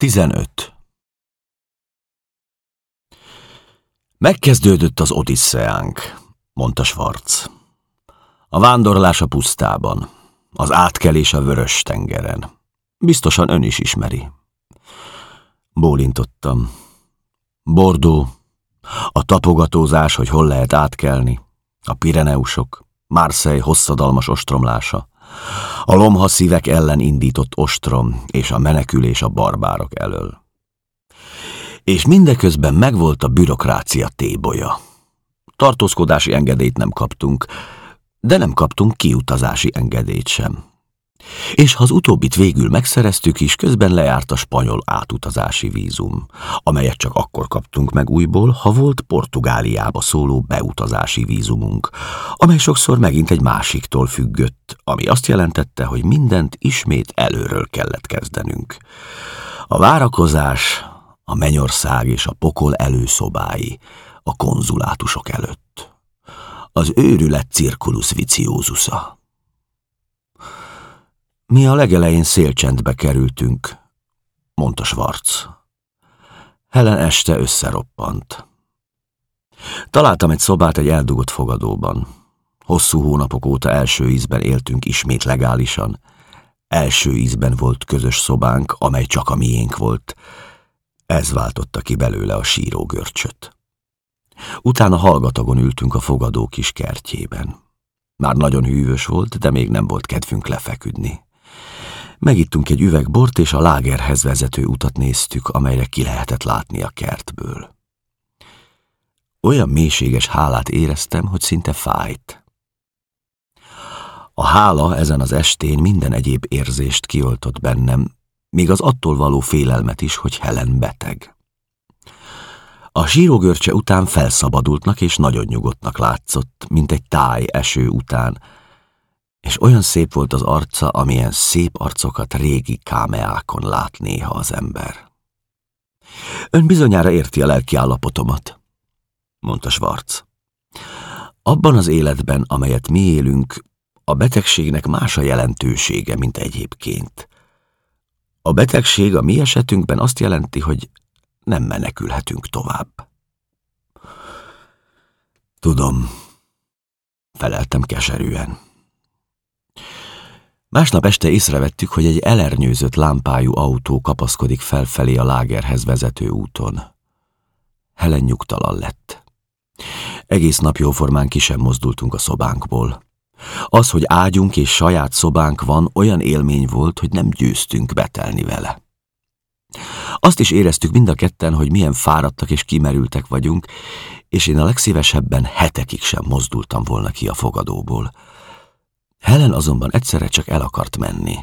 15. Megkezdődött az Odisszeánk, mondta Schwarz. A vándorlás a pusztában, az átkelés a vörös tengeren. Biztosan ön is ismeri. Bólintottam. Bordó, a tapogatózás, hogy hol lehet átkelni, a Pireneusok, Marseille hosszadalmas ostromlása, a lomha szívek ellen indított ostrom és a menekülés a barbárok elől. És mindeközben megvolt a bürokrácia tébolya. Tartózkodási engedélyt nem kaptunk, de nem kaptunk kiutazási engedélyt sem. És ha az utóbbit végül megszereztük is, közben lejárt a spanyol átutazási vízum, amelyet csak akkor kaptunk meg újból, ha volt Portugáliába szóló beutazási vízumunk, amely sokszor megint egy másiktól függött, ami azt jelentette, hogy mindent ismét előről kellett kezdenünk. A várakozás, a mennyország és a pokol előszobái a konzulátusok előtt. Az őrület cirkulus viciózusa. Mi a legelején szélcsendbe kerültünk, mondta Schwarz. Helen este összeroppant. Találtam egy szobát egy eldugott fogadóban. Hosszú hónapok óta első ízben éltünk ismét legálisan. Első ízben volt közös szobánk, amely csak a miénk volt. Ez váltotta ki belőle a síró görcsöt. Utána hallgatagon ültünk a fogadó kis kertjében. Már nagyon hűvös volt, de még nem volt kedvünk lefeküdni. Megittunk egy üveg bort, és a lágerhez vezető utat néztük, amelyre ki lehetett látni a kertből. Olyan mélységes hálát éreztem, hogy szinte fájt. A hála ezen az estén minden egyéb érzést kioltott bennem, még az attól való félelmet is, hogy Helen beteg. A sírógörcse után felszabadultnak és nagyon nyugodtnak látszott, mint egy táj eső után, és olyan szép volt az arca, amilyen szép arcokat régi kámeákon lát néha az ember. Ön bizonyára érti a lelki állapotomat, mondta Schwarz. Abban az életben, amelyet mi élünk, a betegségnek más a jelentősége, mint egyébként. A betegség a mi esetünkben azt jelenti, hogy nem menekülhetünk tovább. Tudom, feleltem keserűen. Másnap este észrevettük, hogy egy elernyőzött lámpájú autó kapaszkodik felfelé a lágerhez vezető úton. Helen nyugtalan lett. Egész nap jóformán ki sem mozdultunk a szobánkból. Az, hogy ágyunk és saját szobánk van, olyan élmény volt, hogy nem győztünk betelni vele. Azt is éreztük mind a ketten, hogy milyen fáradtak és kimerültek vagyunk, és én a legszívesebben hetekig sem mozdultam volna ki a fogadóból. Helen azonban egyszerre csak el akart menni.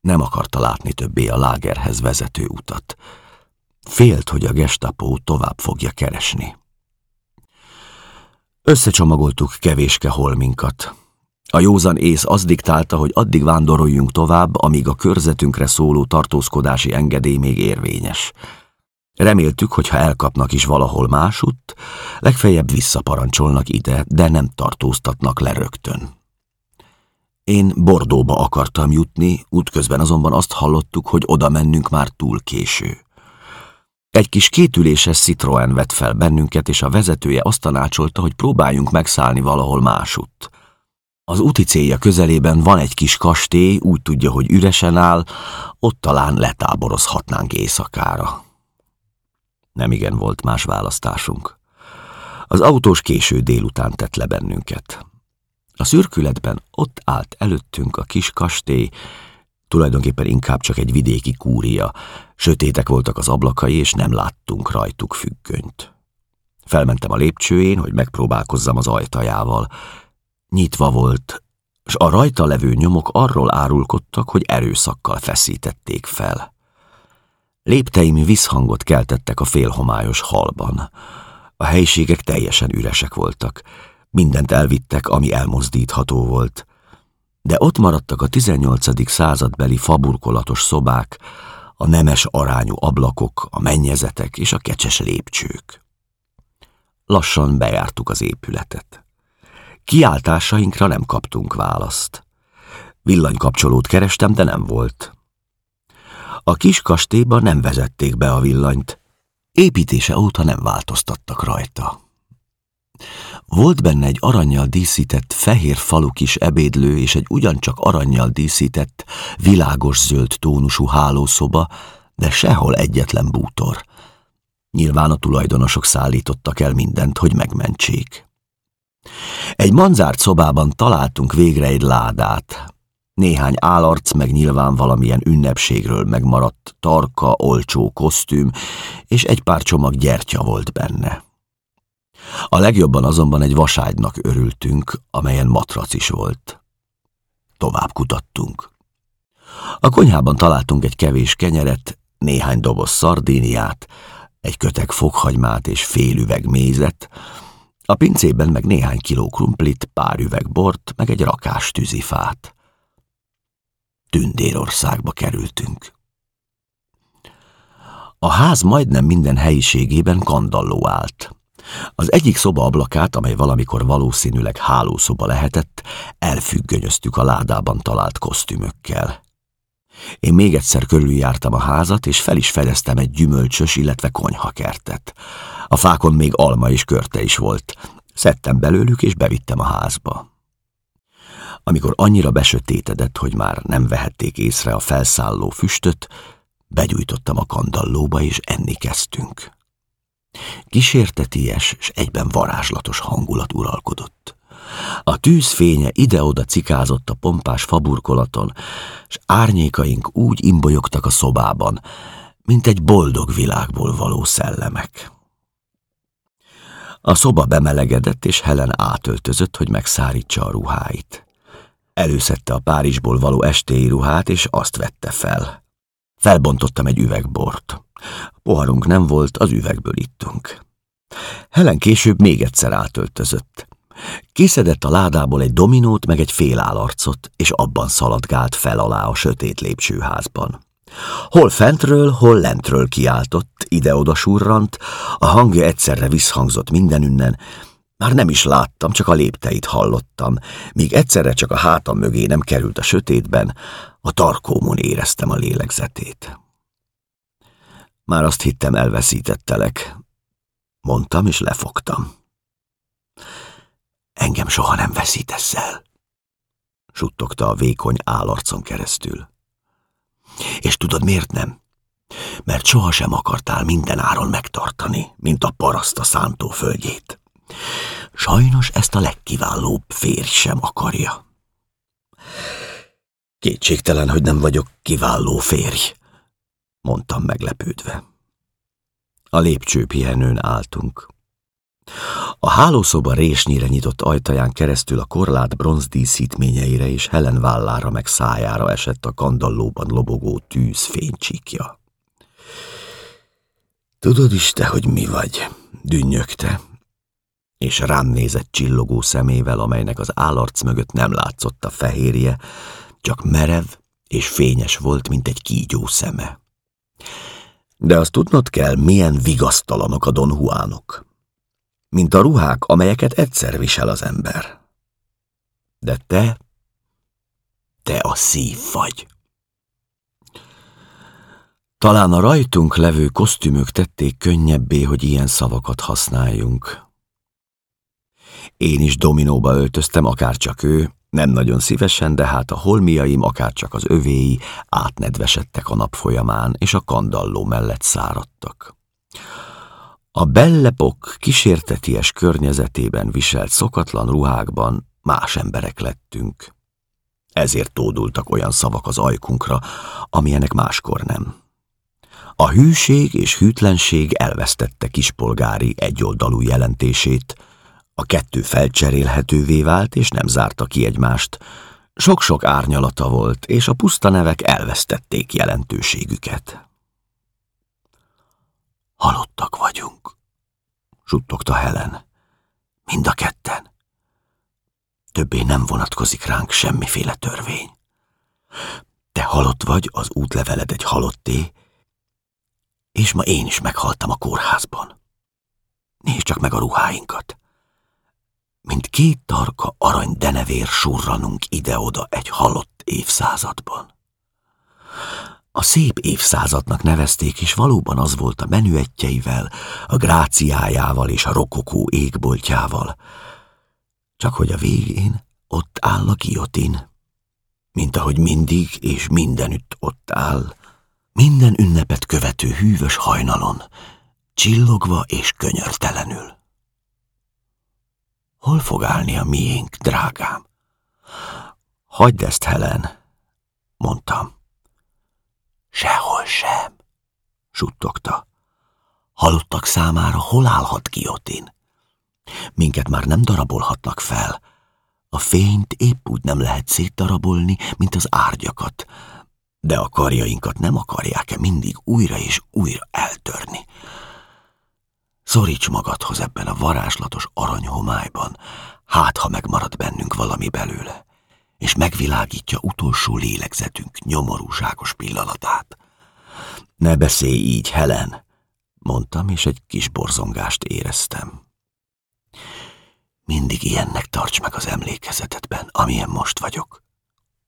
Nem akarta látni többé a lágerhez vezető utat. Félt, hogy a gestapo tovább fogja keresni. Összecsomagoltuk kevéske holminkat. A józan ész az diktálta, hogy addig vándoroljunk tovább, amíg a körzetünkre szóló tartózkodási engedély még érvényes. Reméltük, hogy ha elkapnak is valahol másutt, legfeljebb visszaparancsolnak ide, de nem tartóztatnak le rögtön. Én Bordóba akartam jutni, útközben azonban azt hallottuk, hogy oda mennünk már túl késő. Egy kis kétüléses Citroen vett fel bennünket, és a vezetője azt tanácsolta, hogy próbáljunk megszállni valahol másutt. Az úti célja közelében van egy kis kastély, úgy tudja, hogy üresen áll, ott talán letáborozhatnánk éjszakára. Nem igen volt más választásunk. Az autós késő délután tett le bennünket. A szürkületben ott állt előttünk a kis kastély, tulajdonképpen inkább csak egy vidéki kúria. Sötétek voltak az ablakai, és nem láttunk rajtuk függönyt. Felmentem a lépcsőjén, hogy megpróbálkozzam az ajtajával. Nyitva volt, és a rajta levő nyomok arról árulkodtak, hogy erőszakkal feszítették fel. Lépteim visszhangot keltettek a félhomályos halban. A helyiségek teljesen üresek voltak. Mindent elvittek, ami elmozdítható volt. De ott maradtak a 18. századbeli faburkolatos szobák, a nemes arányú ablakok, a mennyezetek és a kecses lépcsők. Lassan bejártuk az épületet. Kiáltásainkra nem kaptunk választ. Villanykapcsolót kerestem, de nem volt. A kis kastélyba nem vezették be a villanyt. Építése óta nem változtattak rajta. Volt benne egy aranyjal díszített fehér falu kis ebédlő és egy ugyancsak aranyjal díszített, világos zöld tónusú hálószoba, de sehol egyetlen bútor. Nyilván a tulajdonosok szállítottak el mindent, hogy megmentsék. Egy manzárt szobában találtunk végre egy ládát. Néhány állarc, meg nyilván valamilyen ünnepségről megmaradt tarka, olcsó kosztüm, és egy pár csomag gyertya volt benne. A legjobban azonban egy vaságynak örültünk, amelyen matrac is volt. Tovább kutattunk. A konyhában találtunk egy kevés kenyeret, néhány doboz szardíniát, egy kötek fokhagymát és fél üveg mézet, a pincében meg néhány kiló krumplit, pár üveg bort, meg egy rakás tűzifát. Tündérországba kerültünk. A ház majdnem minden helyiségében kandalló állt. Az egyik szoba ablakát, amely valamikor valószínűleg hálószoba lehetett, elfüggönyöztük a ládában talált kosztümökkel. Én még egyszer körüljártam a házat, és fel is fedeztem egy gyümölcsös, illetve konyhakertet. A fákon még alma és körte is volt. Szedtem belőlük, és bevittem a házba. Amikor annyira besötétedett, hogy már nem vehették észre a felszálló füstöt, begyújtottam a kandallóba, és enni kezdtünk. Kísérteties és egyben varázslatos hangulat uralkodott. A tűz fénye ide-oda cikázott a pompás faburkolaton, és árnyékaink úgy imbolyogtak a szobában, mint egy boldog világból való szellemek. A szoba bemelegedett, és Helen átöltözött, hogy megszárítsa a ruháit. Előszette a Párizsból való estéi ruhát, és azt vette fel. Felbontottam egy üvegbort. Poharunk nem volt, az üvegből ittunk. Helen később még egyszer átöltözött. Kiszedett a ládából egy dominót meg egy félállarcot, és abban szaladgált fel alá a sötét lépcsőházban. Hol fentről, hol lentről kiáltott, ide-oda surrant, a hangja egyszerre visszhangzott mindenünnen, már nem is láttam, csak a lépteit hallottam, míg egyszerre csak a hátam mögé nem került a sötétben, a tarkómon éreztem a lélegzetét. Már azt hittem elveszítettelek, mondtam és lefogtam. Engem soha nem veszítesz el, suttogta a vékony állarcon keresztül. És tudod miért nem? Mert sohasem akartál minden áron megtartani, mint a paraszt a szántóföldjét. Sajnos ezt a legkiválóbb férj sem akarja. Kétségtelen, hogy nem vagyok kiváló férj, mondtam meglepődve. A lépcsőpihenőn álltunk. A hálószoba résnyire nyitott ajtaján keresztül a korlát bronzdíszítményeire és Helen vállára meg szájára esett a kandallóban lobogó tűz fénycsíkja. Tudod is te, hogy mi vagy, dünnyögte, és rám nézett csillogó szemével, amelynek az állarc mögött nem látszott a fehérje, csak merev és fényes volt, mint egy kígyó szeme. De azt tudnod kell, milyen vigasztalanok a Don Juanok. Mint a ruhák, amelyeket egyszer visel az ember. De te, te a szív vagy. Talán a rajtunk levő kosztümök tették könnyebbé, hogy ilyen szavakat használjunk. Én is dominóba öltöztem, akár csak ő, nem nagyon szívesen, de hát a holmiaim, akár csak az övéi átnedvesedtek a nap folyamán, és a kandalló mellett száradtak. A bellepok kísérteties környezetében viselt szokatlan ruhákban más emberek lettünk. Ezért tódultak olyan szavak az ajkunkra, amilyenek máskor nem. A hűség és hűtlenség elvesztette kispolgári egyoldalú jelentését, a kettő felcserélhetővé vált, és nem zárta ki egymást. Sok-sok árnyalata volt, és a puszta nevek elvesztették jelentőségüket. Halottak vagyunk, suttogta Helen. Mind a ketten. Többé nem vonatkozik ránk semmiféle törvény. Te halott vagy, az útleveled egy halotté, és ma én is meghaltam a kórházban. Nézd csak meg a ruháinkat mint két tarka arany denevér surranunk ide-oda egy halott évszázadban. A szép évszázadnak nevezték, és valóban az volt a menüetjeivel, a gráciájával és a rokokó égboltjával. Csak hogy a végén ott áll a giotin, mint ahogy mindig és mindenütt ott áll, minden ünnepet követő hűvös hajnalon, csillogva és könyörtelenül. Hol fog állni a miénk, drágám? Hagyd ezt, Helen, mondtam. Sehol sem, suttogta. Halottak számára hol állhat Giotin? Minket már nem darabolhatnak fel. A fényt épp úgy nem lehet szétdarabolni, mint az árgyakat, de a karjainkat nem akarják-e mindig újra és újra eltörni? Szoríts magadhoz ebben a varázslatos aranyhomályban, hát ha megmarad bennünk valami belőle és megvilágítja utolsó lélegzetünk nyomorúságos pillanatát. Ne beszélj így, Helen, mondtam, és egy kis borzongást éreztem. Mindig ilyennek tarts meg az emlékezetedben, amilyen most vagyok.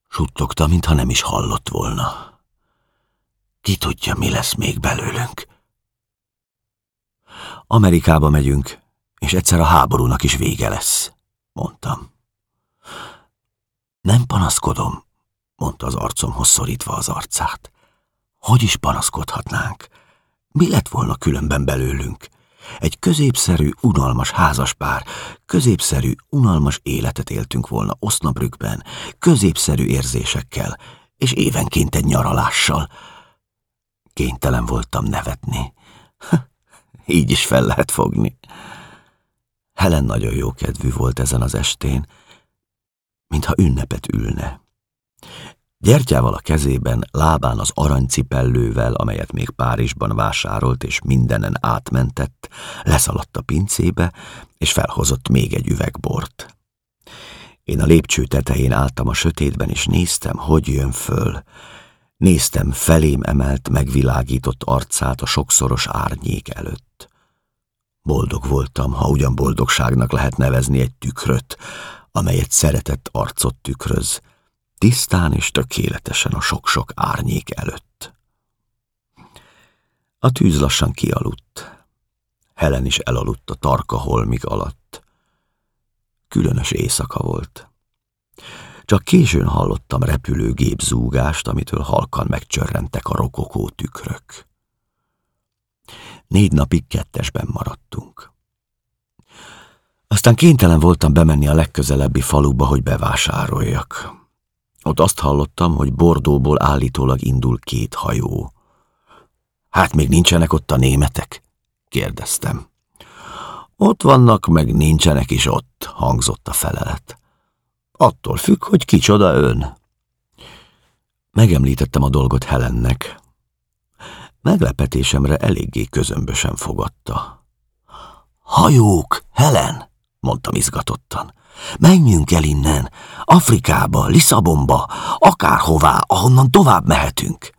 Suttogta, mintha nem is hallott volna. Ki tudja, mi lesz még belőlünk? Amerikába megyünk, és egyszer a háborúnak is vége lesz, mondtam. Nem panaszkodom, mondta az arcomhoz szorítva az arcát. Hogy is panaszkodhatnánk? Mi lett volna különben belőlünk? Egy középszerű, unalmas házaspár, középszerű, unalmas életet éltünk volna Osnabrückben, középszerű érzésekkel, és évenként egy nyaralással. Kénytelen voltam nevetni. Így is fel lehet fogni. Helen nagyon jó kedvű volt ezen az estén, mintha ünnepet ülne. Gyertyával a kezében, lábán az aranycipellővel, amelyet még Párizsban vásárolt és mindenen átmentett, leszaladt a pincébe, és felhozott még egy üveg bort. Én a lépcső tetején álltam a sötétben, és néztem, hogy jön föl. Néztem felém emelt, megvilágított arcát a sokszoros árnyék előtt. Boldog voltam, ha ugyan boldogságnak lehet nevezni egy tükröt, amelyet szeretett arcot tükröz, tisztán és tökéletesen a sok-sok árnyék előtt. A tűz lassan kialudt. Helen is elaludt a tarka holmig alatt. Különös éjszaka volt. Csak későn hallottam repülőgép zúgást, amitől halkan megcsörrentek a rokokó tükrök. Négy napig kettesben maradtunk. Aztán kénytelen voltam bemenni a legközelebbi faluba, hogy bevásároljak. Ott azt hallottam, hogy Bordóból állítólag indul két hajó. Hát még nincsenek ott a németek? kérdeztem. Ott vannak, meg nincsenek is ott, hangzott a felelet. Attól függ, hogy kicsoda ön. Megemlítettem a dolgot Helennek. Meglepetésemre eléggé közömbösen fogadta. Hajók, Helen! mondtam izgatottan. Menjünk el innen, Afrikába, Lisszabonba, akárhová, ahonnan tovább mehetünk.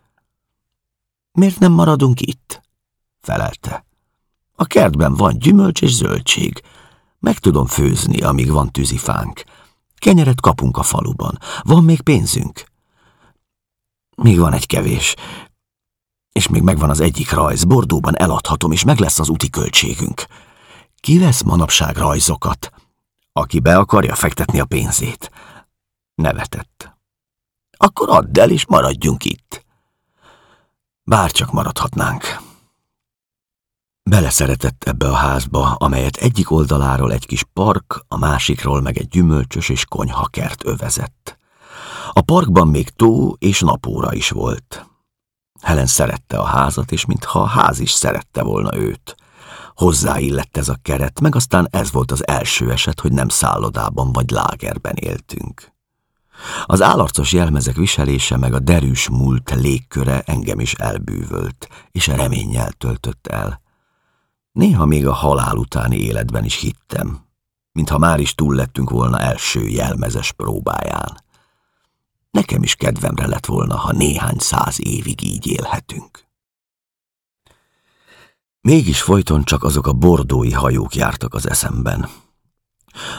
Miért nem maradunk itt? felelte. A kertben van gyümölcs és zöldség. Meg tudom főzni, amíg van tűzifánk. Kenyeret kapunk a faluban. Van még pénzünk? Még van egy kevés. És még megvan az egyik rajz. Bordóban eladhatom, és meg lesz az úti költségünk. Ki vesz manapság rajzokat? Aki be akarja fektetni a pénzét. Nevetett. Akkor add el, és maradjunk itt. Bárcsak maradhatnánk. Beleszeretett ebbe a házba, amelyet egyik oldaláról egy kis park, a másikról meg egy gyümölcsös és konyhakert övezett. A parkban még tó és napóra is volt. Helen szerette a házat, és mintha a ház is szerette volna őt. Hozzáillett ez a keret, meg aztán ez volt az első eset, hogy nem szállodában vagy lágerben éltünk. Az állarcos jelmezek viselése meg a derűs múlt légköre engem is elbűvölt, és reménnyel töltött el. Néha még a halál utáni életben is hittem, mintha már is túl lettünk volna első jelmezes próbáján. Nekem is kedvemre lett volna, ha néhány száz évig így élhetünk. Mégis folyton csak azok a bordói hajók jártak az eszemben.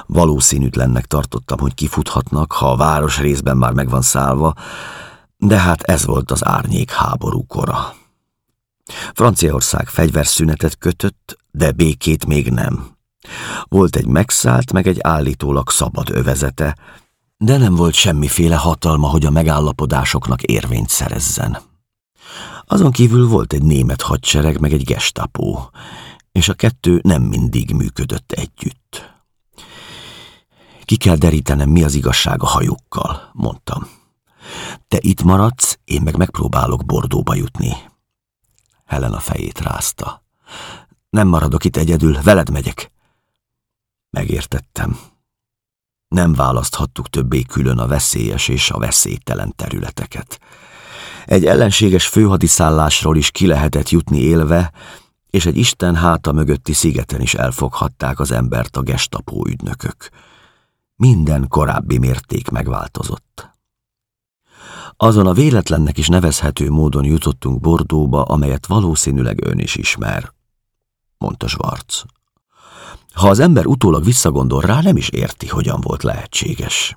Valószínűtlennek tartottam, hogy kifuthatnak, ha a város részben már megvan szállva, De hát ez volt az árnyék háború kora. Franciaország fegyverszünetet kötött, de békét még nem. Volt egy megszállt, meg egy állítólag szabad övezete, de nem volt semmiféle hatalma, hogy a megállapodásoknak érvényt szerezzen. Azon kívül volt egy német hadsereg, meg egy gestapó, és a kettő nem mindig működött együtt. Ki kell derítenem, mi az igazság a hajókkal, mondtam. Te itt maradsz, én meg megpróbálok Bordóba jutni. Helen a fejét rázta. Nem maradok itt egyedül, veled megyek. Megértettem. Nem választhattuk többé külön a veszélyes és a veszélytelen területeket. Egy ellenséges főhadiszállásról is ki lehetett jutni élve, és egy Isten háta mögötti szigeten is elfoghatták az embert a gestapó ügynökök. Minden korábbi mérték megváltozott. Azon a véletlennek is nevezhető módon jutottunk Bordóba, amelyet valószínűleg ön is ismer, mondta Schwarz. Ha az ember utólag visszagondol rá, nem is érti, hogyan volt lehetséges.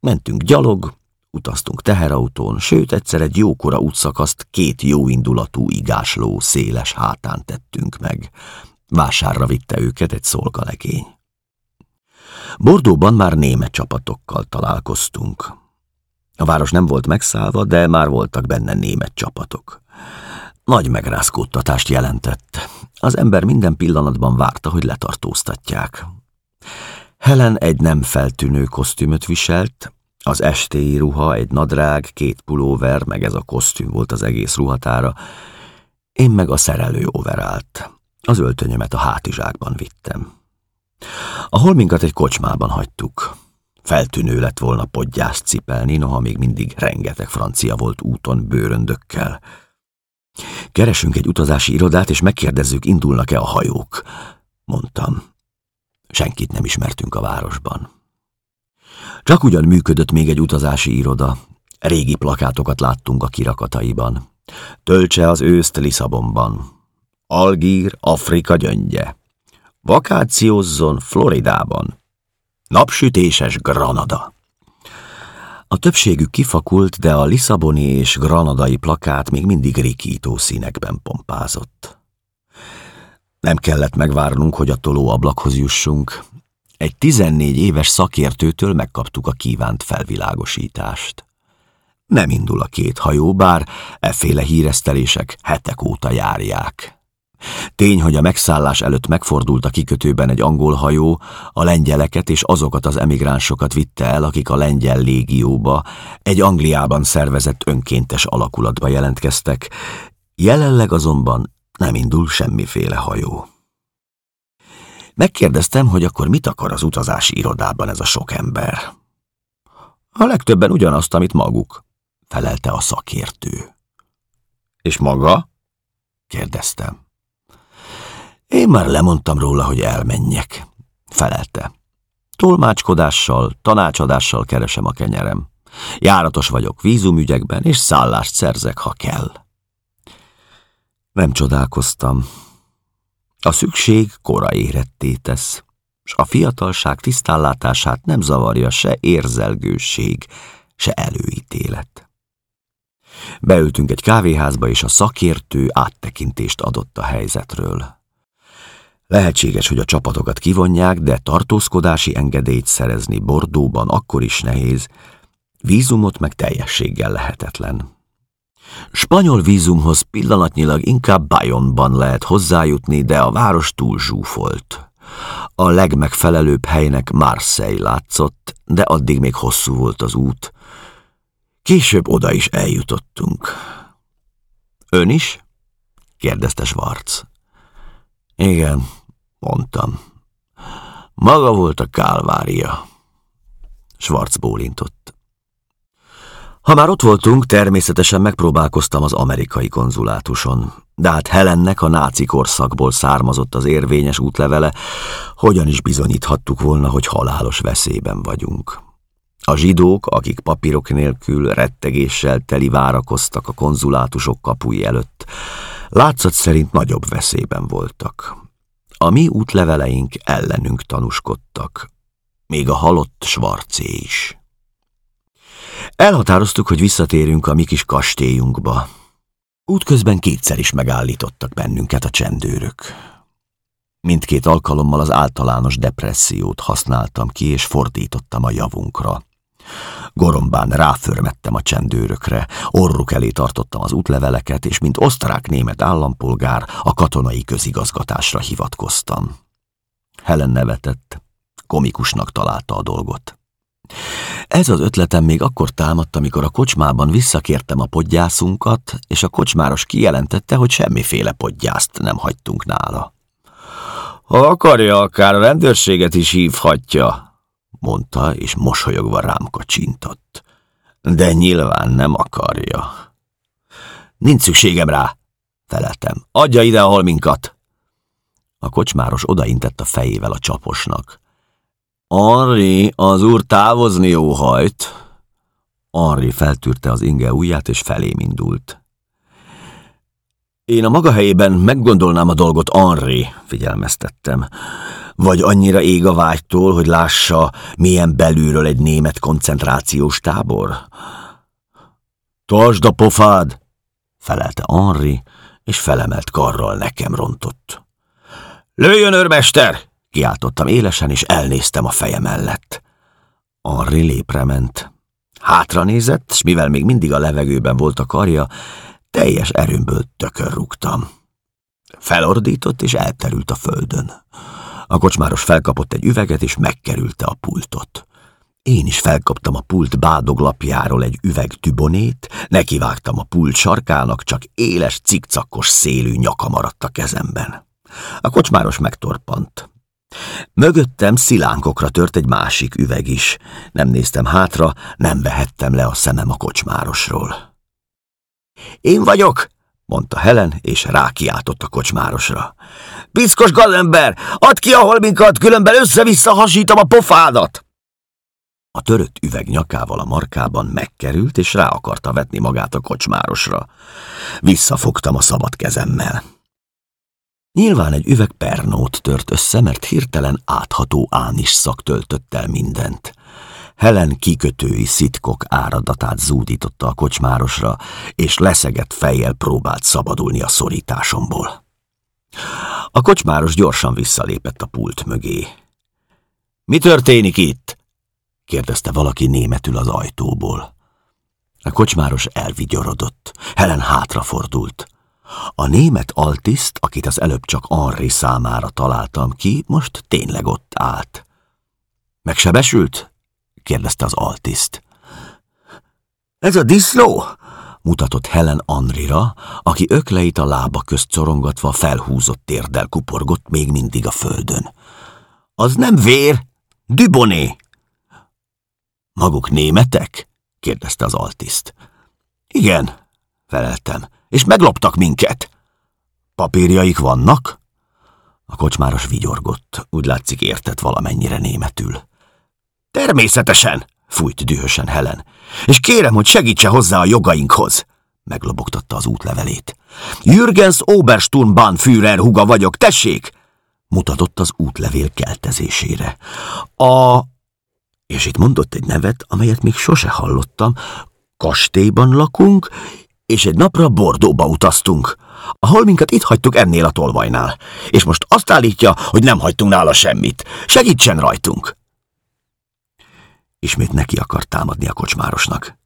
Mentünk gyalog, utaztunk teherautón, sőt egyszer egy jókora útszakaszt két jóindulatú igásló széles hátán tettünk meg. Vásárra vitte őket egy szolgalegény. Bordóban már német csapatokkal találkoztunk. A város nem volt megszállva, de már voltak benne német csapatok. Nagy megrázkódtatást jelentett. Az ember minden pillanatban várta, hogy letartóztatják. Helen egy nem feltűnő kosztümöt viselt, az estéi ruha, egy nadrág, két pulóver, meg ez a kosztüm volt az egész ruhatára. Én meg a szerelő overált. Az öltönyömet a hátizsákban vittem. A holminkat egy kocsmában hagytuk. Feltűnő lett volna podgyászt cipelni, noha még mindig rengeteg francia volt úton bőröndökkel. Keresünk egy utazási irodát, és megkérdezzük, indulnak-e a hajók, mondtam. Senkit nem ismertünk a városban. Csak ugyan működött még egy utazási iroda. Régi plakátokat láttunk a kirakataiban. Töltse az őszt Lisszabonban. Algír, Afrika gyöngye. Vakációzzon Floridában. Napsütéses Granada. A többségük kifakult, de a Lisszaboni és granadai plakát még mindig rikító színekben pompázott. Nem kellett megvárnunk, hogy a tolóablakhoz jussunk. Egy 14 éves szakértőtől megkaptuk a kívánt felvilágosítást. Nem indul a két hajó, bár efféle híresztelések hetek óta járják. Tény, hogy a megszállás előtt megfordult a kikötőben egy angol hajó, a lengyeleket és azokat az emigránsokat vitte el, akik a lengyel légióba, egy Angliában szervezett önkéntes alakulatba jelentkeztek, jelenleg azonban nem indul semmiféle hajó. Megkérdeztem, hogy akkor mit akar az utazási irodában ez a sok ember. A legtöbben ugyanazt, amit maguk, felelte a szakértő. És maga? kérdeztem. Én már lemondtam róla, hogy elmenjek, felelte. Tolmácskodással, tanácsadással keresem a kenyerem. Járatos vagyok vízumügyekben, és szállást szerzek, ha kell. Nem csodálkoztam. A szükség kora éretté tesz, s a fiatalság tisztállátását nem zavarja se érzelgőség, se előítélet. Beültünk egy kávéházba, és a szakértő áttekintést adott a helyzetről. Lehetséges, hogy a csapatokat kivonják, de tartózkodási engedélyt szerezni Bordóban akkor is nehéz, vízumot meg teljességgel lehetetlen. Spanyol vízumhoz pillanatnyilag inkább Bayonban lehet hozzájutni, de a város túl zsúfolt. A legmegfelelőbb helynek Marseille látszott, de addig még hosszú volt az út. Később oda is eljutottunk. Ön is? kérdezte Schwarz. Igen, mondtam. Maga volt a kálvária. Schwarz bólintott. Ha már ott voltunk, természetesen megpróbálkoztam az amerikai konzulátuson, de hát Helennek a náci korszakból származott az érvényes útlevele, hogyan is bizonyíthattuk volna, hogy halálos veszélyben vagyunk. A zsidók, akik papírok nélkül rettegéssel teli várakoztak a konzulátusok kapuj előtt, látszat szerint nagyobb veszélyben voltak. A mi útleveleink ellenünk tanúskodtak, még a halott Svarcé is. Elhatároztuk, hogy visszatérünk a mi kis kastélyunkba. Útközben kétszer is megállítottak bennünket a csendőrök. Mindkét alkalommal az általános depressziót használtam ki, és fordítottam a javunkra. Gorombán ráförmettem a csendőrökre, orruk elé tartottam az útleveleket, és mint osztrák-német állampolgár a katonai közigazgatásra hivatkoztam. Helen nevetett, komikusnak találta a dolgot. Ez az ötletem még akkor támadt, amikor a kocsmában visszakértem a podgyászunkat, és a kocsmáros kijelentette, hogy semmiféle podgyászt nem hagytunk nála. Ha akarja, akár a rendőrséget is hívhatja, mondta, és mosolyogva rám kacsintott. De nyilván nem akarja. Nincs szükségem rá, feleltem. Adja ide a holminkat! A kocsmáros odaintett a fejével a csaposnak. Henri, az úr távozni óhajt. Henri feltűrte az inge ujját, és felém indult. Én a maga helyében meggondolnám a dolgot, Henri, figyelmeztettem. Vagy annyira ég a vágytól, hogy lássa, milyen belülről egy német koncentrációs tábor? Tartsd a pofád, felelte Henri, és felemelt karral nekem rontott. Lőjön, őrmester! kiáltottam élesen, és elnéztem a feje mellett. Henri lépre ment. Hátra nézett, s mivel még mindig a levegőben volt a karja, teljes erőmből tökör rúgtam. Felordított, és elterült a földön. A kocsmáros felkapott egy üveget, és megkerülte a pultot. Én is felkaptam a pult bádoglapjáról egy üveg tübonét, nekivágtam a pult sarkának, csak éles, cikcakos szélű nyaka maradt a kezemben. A kocsmáros megtorpant. Mögöttem szilánkokra tört egy másik üveg is. Nem néztem hátra, nem vehettem le a szemem a kocsmárosról. Én vagyok, mondta Helen, és rákiáltott a kocsmárosra. Piszkos galember, add ki a holminkat, különben össze-vissza hasítom a pofádat! A törött üveg nyakával a markában megkerült, és rá akarta vetni magát a kocsmárosra. Visszafogtam a szabad kezemmel. Nyilván egy üveg pernót tört össze, mert hirtelen átható ánis szak töltött el mindent. Helen kikötői szitkok áradatát zúdította a kocsmárosra, és leszegett fejjel próbált szabadulni a szorításomból. A kocsmáros gyorsan visszalépett a pult mögé. Mi történik itt? kérdezte valaki németül az ajtóból. A kocsmáros elvigyorodott. Helen hátrafordult. A német altiszt, akit az előbb csak Henri számára találtam ki, most tényleg ott állt. Megsebesült? kérdezte az altiszt. Ez a diszló? Mutatott Helen Andrira, aki ökleit a lába közt szorongatva felhúzott térdel kuporgott még mindig a földön. Az nem vér, Duboné. Maguk németek? kérdezte az altiszt. Igen, feleltem, és megloptak minket. Papírjaik vannak? A kocsmáros vigyorgott, úgy látszik értett valamennyire németül. Természetesen, fújt dühösen Helen, és kérem, hogy segítse hozzá a jogainkhoz. Meglobogtatta az útlevelét. Jürgens Obersturmbahn Führer huga vagyok, tessék! Mutatott az útlevél keltezésére. A... És itt mondott egy nevet, amelyet még sose hallottam. Kastélyban lakunk, és egy napra Bordóba utaztunk. A holminkat itt hagytuk ennél a tolvajnál, és most azt állítja, hogy nem hagytunk nála semmit. Segítsen rajtunk! Ismét neki akart támadni a kocsmárosnak.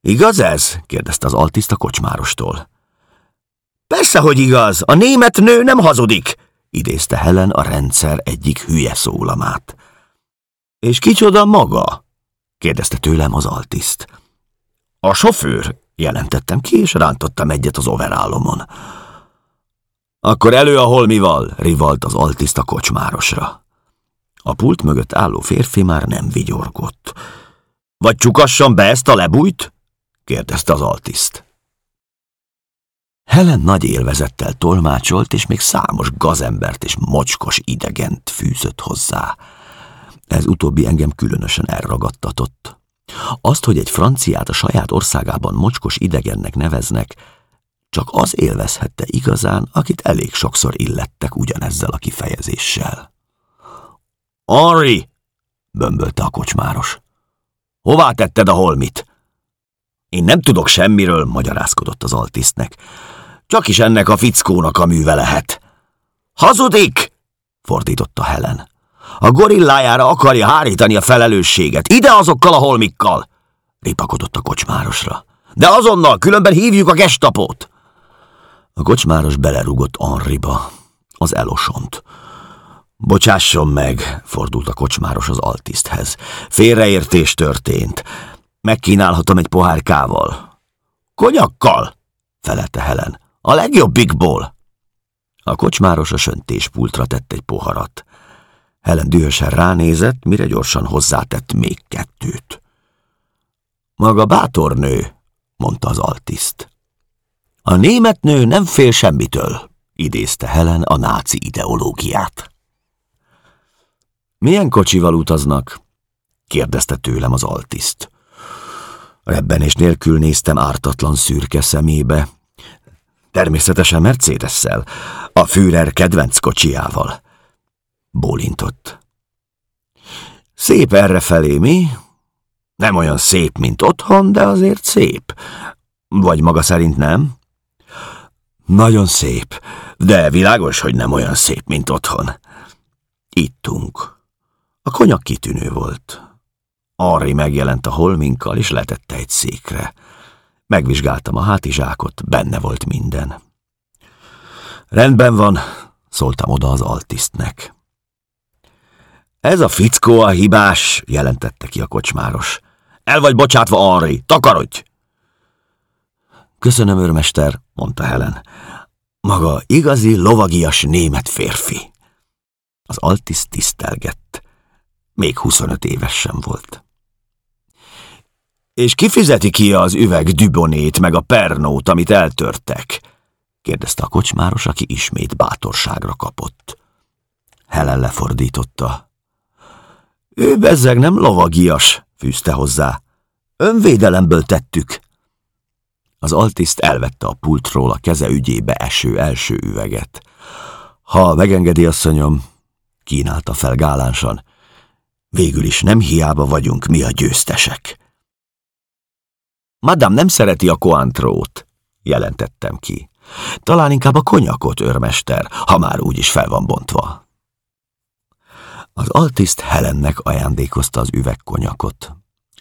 Igaz ez? kérdezte az altiszt a kocsmárostól. Persze, hogy igaz, a német nő nem hazudik, idézte Helen a rendszer egyik hülye szólamát. És kicsoda maga? kérdezte tőlem az altiszt. A sofőr, jelentettem ki, és rántottam egyet az overállomon. Akkor elő a holmival, rivalt az altiszt a kocsmárosra. A pult mögött álló férfi már nem vigyorgott. Vagy csukassam be ezt a lebújt? kérdezte az altiszt. Helen nagy élvezettel tolmácsolt, és még számos gazembert és mocskos idegent fűzött hozzá. Ez utóbbi engem különösen elragadtatott. Azt, hogy egy franciát a saját országában mocskos idegennek neveznek, csak az élvezhette igazán, akit elég sokszor illettek ugyanezzel a kifejezéssel. Henri! bömbölte a kocsmáros. Hová tetted a holmit? Én nem tudok semmiről, magyarázkodott az altisztnek. Csak is ennek a fickónak a műve lehet. Hazudik! fordította Helen. A gorillájára akarja hárítani a felelősséget. Ide azokkal a holmikkal! ripakodott a kocsmárosra. De azonnal, különben hívjuk a gestapót! A kocsmáros belerugott Anriba, az elosont. Bocsásson meg, fordult a kocsmáros az altiszthez. Félreértés történt. Megkínálhatom egy pohár kával. Konyakkal, felelte Helen. A legjobbikból. A kocsmáros a söntéspultra tett egy poharat. Helen dühösen ránézett, mire gyorsan hozzátett még kettőt. Maga bátor nő, mondta az altiszt. A német nő nem fél semmitől, idézte Helen a náci ideológiát. Milyen kocsival utaznak? kérdezte tőlem az altiszt. Rebbenés nélkül néztem ártatlan szürke szemébe. Természetesen Mercedes-szel, a Führer kedvenc kocsiával. Bólintott. Szép errefelé, mi? Nem olyan szép, mint otthon, de azért szép. Vagy maga szerint nem? Nagyon szép, de világos, hogy nem olyan szép, mint otthon. Ittunk. A konyak kitűnő volt. Arri megjelent a holminkkal, és letette egy székre. Megvizsgáltam a hátizsákot, benne volt minden. Rendben van, szóltam oda az altisztnek. Ez a fickó a hibás, jelentette ki a kocsmáros. El vagy bocsátva, Henri, takarodj! Köszönöm, őrmester, mondta Helen. Maga igazi, lovagias német férfi. Az altiszt tisztelgett. Még 25 éves sem volt. És ki fizeti ki az üveg dübonét meg a pernót, amit eltörtek? kérdezte a kocsmáros, aki ismét bátorságra kapott. Helen lefordította. Ő bezzeg nem lovagias, fűzte hozzá. Önvédelemből tettük. Az altiszt elvette a pultról a keze ügyébe eső első üveget. Ha megengedi, asszonyom, kínálta fel gálánsan, végül is nem hiába vagyunk mi a győztesek. Madame nem szereti a koantrót, jelentettem ki. Talán inkább a konyakot, őrmester, ha már úgyis fel van bontva. Az altiszt Helennek ajándékozta az üvegkonyakot.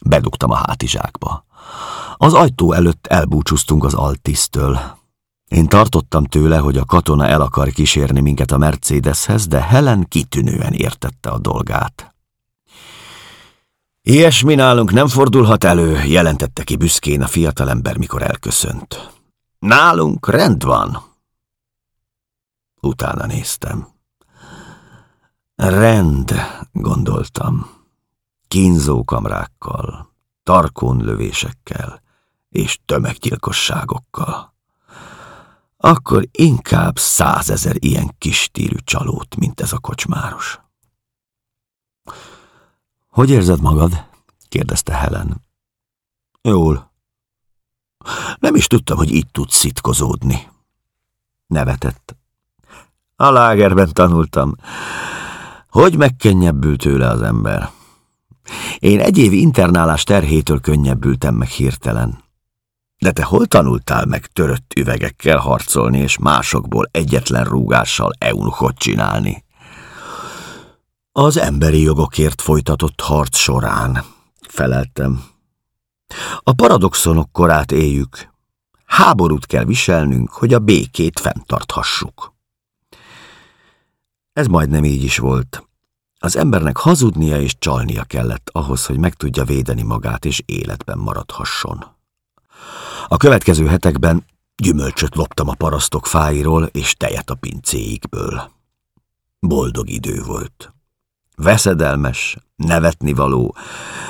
Bedugtam a hátizsákba. Az ajtó előtt elbúcsúztunk az altisztől. Én tartottam tőle, hogy a katona el akar kísérni minket a Mercedeshez, de Helen kitűnően értette a dolgát. Ilyesmi nálunk nem fordulhat elő, jelentette ki büszkén a fiatalember, mikor elköszönt. Nálunk rend van. Utána néztem. Rend, gondoltam. Kínzókamrákkal, tarkónlövésekkel és tömeggyilkosságokkal. Akkor inkább százezer ilyen kis stílű csalót, mint ez a kocsmáros. Hogy érzed magad? kérdezte Helen. Jól. Nem is tudtam, hogy így tudsz szitkozódni. Nevetett. A lágerben tanultam. Hogy megkennyebbül tőle az ember? Én egy év internálás terhétől könnyebbültem meg hirtelen. De te hol tanultál meg törött üvegekkel harcolni, és másokból egyetlen rúgással eunuchot csinálni? Az emberi jogokért folytatott harc során, feleltem. A paradoxonok korát éljük. Háborút kell viselnünk, hogy a békét fenntarthassuk. Ez majdnem így is volt. Az embernek hazudnia és csalnia kellett ahhoz, hogy meg tudja védeni magát és életben maradhasson. A következő hetekben gyümölcsöt loptam a parasztok fáiról és tejet a pincéikből. Boldog idő volt. Veszedelmes, nevetnivaló,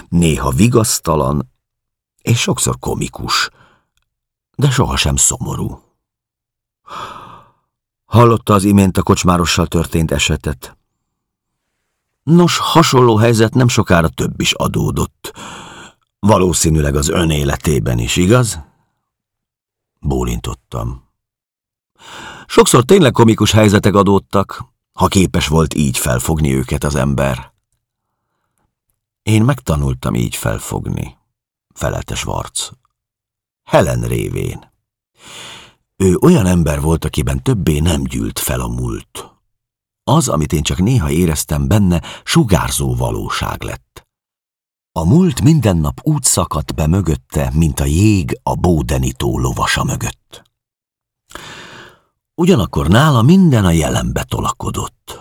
néha vigasztalan, és sokszor komikus, de sohasem szomorú. Hallotta az imént a kocsmárossal történt esetet. Nos, hasonló helyzet nem sokára több is adódott. Valószínűleg az ön életében is, igaz? Bólintottam. Sokszor tényleg komikus helyzetek adódtak, ha képes volt így felfogni őket az ember. Én megtanultam így felfogni, felelte Schwarz. Helen révén. Ő olyan ember volt, akiben többé nem gyűlt fel a múlt. Az, amit én csak néha éreztem benne, sugárzó valóság lett. A múlt minden nap úgy szakadt be mögötte, mint a jég a bódenító lovasa mögött. Ugyanakkor nála minden a jelenbe tolakodott.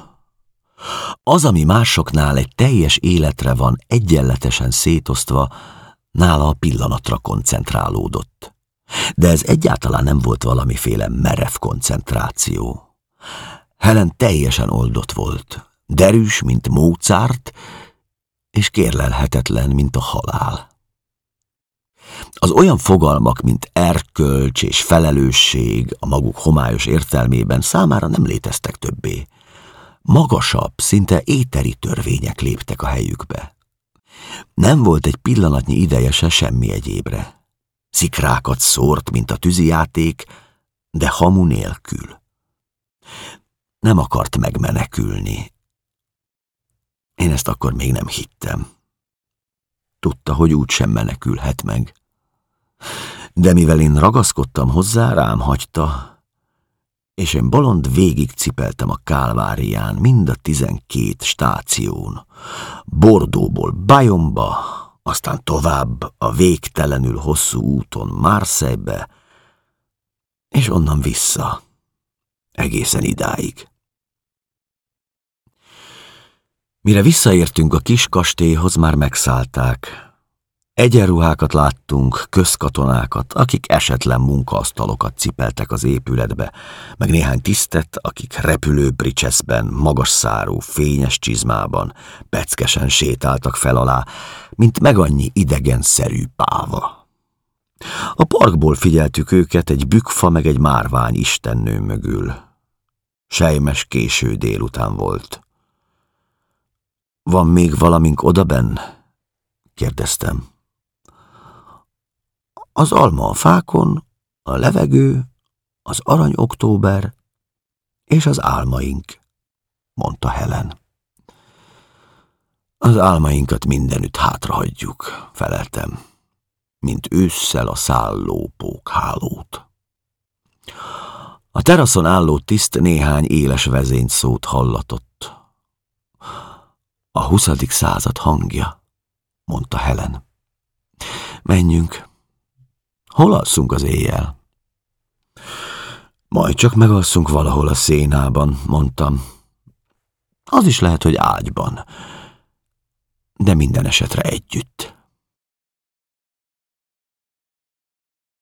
Az, ami másoknál egy teljes életre van egyenletesen szétosztva, nála a pillanatra koncentrálódott. De ez egyáltalán nem volt valamiféle merev koncentráció. Helen teljesen oldott volt, derűs, mint Mozart, és kérlelhetetlen, mint a halál. Az olyan fogalmak, mint erkölcs és felelősség a maguk homályos értelmében számára nem léteztek többé. Magasabb, szinte éteri törvények léptek a helyükbe. Nem volt egy pillanatnyi ideje se semmi egyébre. Szikrákat szórt, mint a tűzijáték, de hamu nélkül. Nem akart megmenekülni. Én ezt akkor még nem hittem. Tudta, hogy úgy sem menekülhet meg. De mivel én ragaszkodtam hozzá, rám hagyta, és én bolond végig cipeltem a Kálvárián, mind a tizenkét stáción. Bordóból Bajomba, aztán tovább a végtelenül hosszú úton Marseille-be, és onnan vissza, egészen idáig. Mire visszaértünk a kis kastélyhoz, már megszállták. Egyenruhákat láttunk, közkatonákat, akik esetlen munkaasztalokat cipeltek az épületbe, meg néhány tisztet, akik repülő bricseszben, magas szárú, fényes csizmában, peckesen sétáltak fel alá, mint meg annyi idegenszerű páva. A parkból figyeltük őket egy bükfa meg egy márvány istennő mögül. Sejmes késő délután volt. Van még valamink odaben? kérdeztem. Az alma a fákon, a levegő, az arany október és az álmaink, mondta Helen. Az álmainkat mindenütt hátrahagyjuk, feleltem, mint ősszel a szálló pókhálót. A teraszon álló tiszt néhány éles vezényszót hallatott. A huszadik század hangja, mondta Helen. Menjünk, Hol alszunk az éjjel? Majd csak megalszunk valahol a szénában, mondtam. Az is lehet, hogy ágyban, de minden esetre együtt.